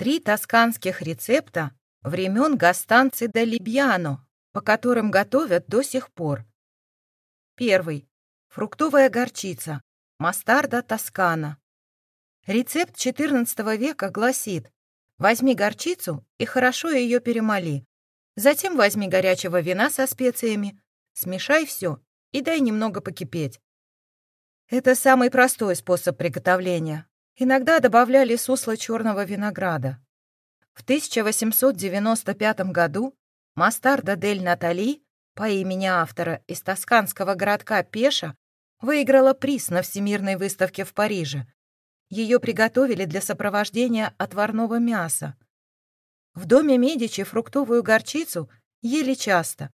Три тосканских рецепта времен Гастанци де Либьяно, по которым готовят до сих пор. Первый. Фруктовая горчица. Мастарда тоскана. Рецепт XIV века гласит «Возьми горчицу и хорошо ее перемоли. Затем возьми горячего вина со специями, смешай все и дай немного покипеть». Это самый простой способ приготовления. Иногда добавляли сусло черного винограда. В 1895 году Мастарда дель Натали по имени автора из тосканского городка Пеша выиграла приз на Всемирной выставке в Париже. Ее приготовили для сопровождения отварного мяса. В доме Медичи фруктовую горчицу ели часто.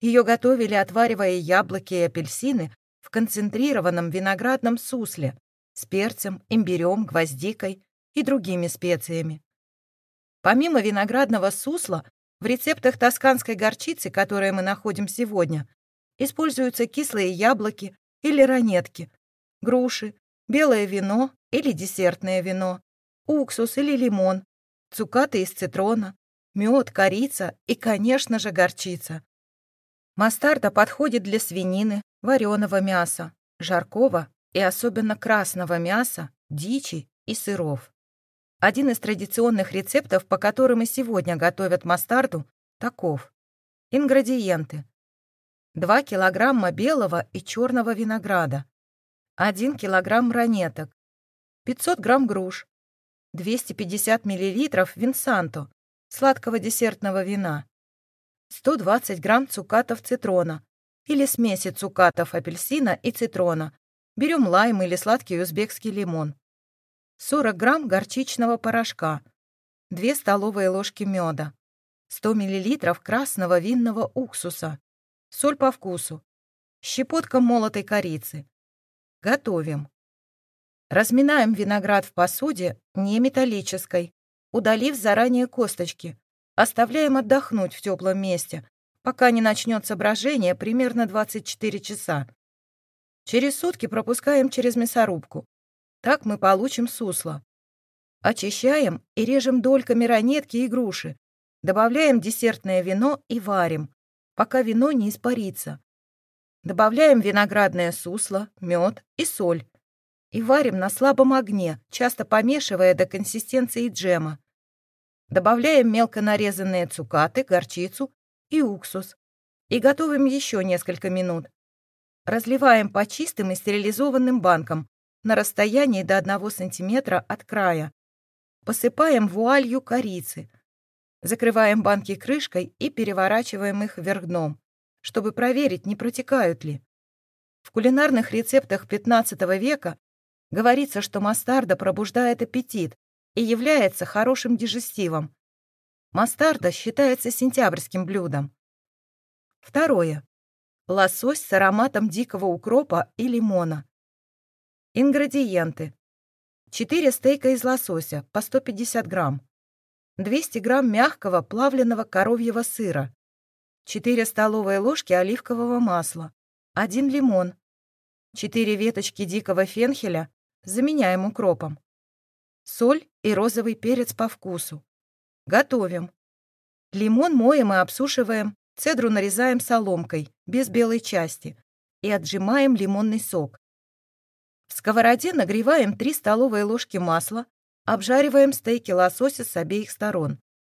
Ее готовили, отваривая яблоки и апельсины в концентрированном виноградном сусле, с перцем, имбирем, гвоздикой и другими специями. Помимо виноградного сусла, в рецептах тосканской горчицы, которые мы находим сегодня, используются кислые яблоки или ранетки, груши, белое вино или десертное вино, уксус или лимон, цукаты из цитрона, мед, корица и, конечно же, горчица. Мастарда подходит для свинины, вареного мяса, жаркого и особенно красного мяса, дичи и сыров. Один из традиционных рецептов, по которым и сегодня готовят мастарду, таков. Ингредиенты. 2 килограмма белого и черного винограда, 1 килограмм ранеток, 500 грамм груш, 250 миллилитров винсанто, сладкого десертного вина, 120 грамм цукатов цитрона или смеси цукатов апельсина и цитрона, Берем лайм или сладкий узбекский лимон. 40 грамм горчичного порошка. 2 столовые ложки меда. 100 миллилитров красного винного уксуса. Соль по вкусу. Щепотка молотой корицы. Готовим. Разминаем виноград в посуде, не металлической, удалив заранее косточки. Оставляем отдохнуть в теплом месте, пока не начнется брожение примерно 24 часа. Через сутки пропускаем через мясорубку. Так мы получим сусло. Очищаем и режем дольками ранетки и груши. Добавляем десертное вино и варим, пока вино не испарится. Добавляем виноградное сусло, мед и соль. И варим на слабом огне, часто помешивая до консистенции джема. Добавляем мелко нарезанные цукаты, горчицу и уксус. И готовим еще несколько минут. Разливаем по чистым и стерилизованным банкам на расстоянии до 1 см от края. Посыпаем вуалью корицы. Закрываем банки крышкой и переворачиваем их вверх дном, чтобы проверить, не протекают ли. В кулинарных рецептах XV века говорится, что мастарда пробуждает аппетит и является хорошим дижестивом. Мастарда считается сентябрьским блюдом. Второе. Лосось с ароматом дикого укропа и лимона. Ингредиенты. 4 стейка из лосося по 150 грамм. 200 грамм мягкого плавленного коровьего сыра. 4 столовые ложки оливкового масла. 1 лимон. 4 веточки дикого фенхеля. Заменяем укропом. Соль и розовый перец по вкусу. Готовим. Лимон моем и обсушиваем Цедру нарезаем соломкой, без белой части, и отжимаем лимонный сок. В сковороде нагреваем 3 столовые ложки масла, обжариваем стейки лосося с обеих сторон,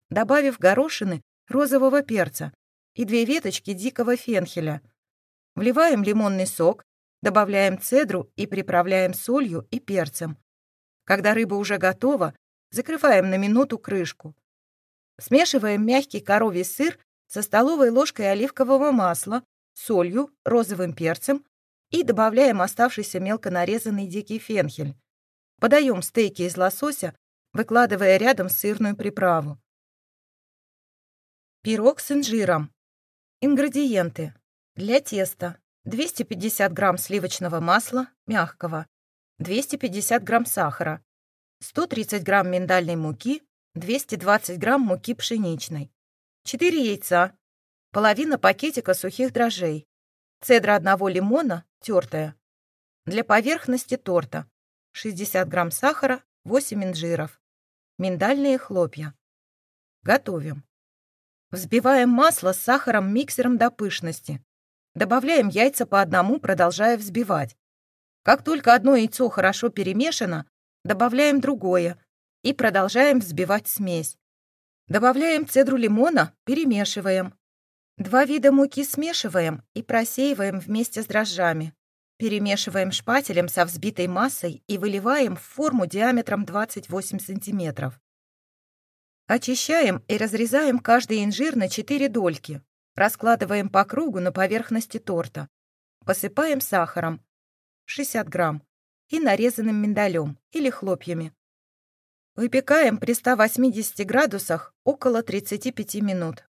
добавив горошины розового перца и две веточки дикого фенхеля. Вливаем лимонный сок, добавляем цедру и приправляем солью и перцем. Когда рыба уже готова, закрываем на минуту крышку. Смешиваем мягкий коровий сыр со столовой ложкой оливкового масла, солью, розовым перцем и добавляем оставшийся мелко нарезанный дикий фенхель. Подаем стейки из лосося, выкладывая рядом сырную приправу. Пирог с инжиром. Ингредиенты. Для теста 250 грамм сливочного масла, мягкого, 250 грамм сахара, 130 грамм миндальной муки, 220 грамм муки пшеничной, 4 яйца, половина пакетика сухих дрожжей, цедра одного лимона, тертая. Для поверхности торта 60 грамм сахара, 8 инжиров. Миндальные хлопья. Готовим. Взбиваем масло с сахаром миксером до пышности. Добавляем яйца по одному, продолжая взбивать. Как только одно яйцо хорошо перемешано, добавляем другое и продолжаем взбивать смесь. Добавляем цедру лимона, перемешиваем. Два вида муки смешиваем и просеиваем вместе с дрожжами. Перемешиваем шпателем со взбитой массой и выливаем в форму диаметром 28 см. Очищаем и разрезаем каждый инжир на 4 дольки. Раскладываем по кругу на поверхности торта. Посыпаем сахаром 60 грамм и нарезанным миндалем или хлопьями. Выпекаем при 180 градусах около 35 минут.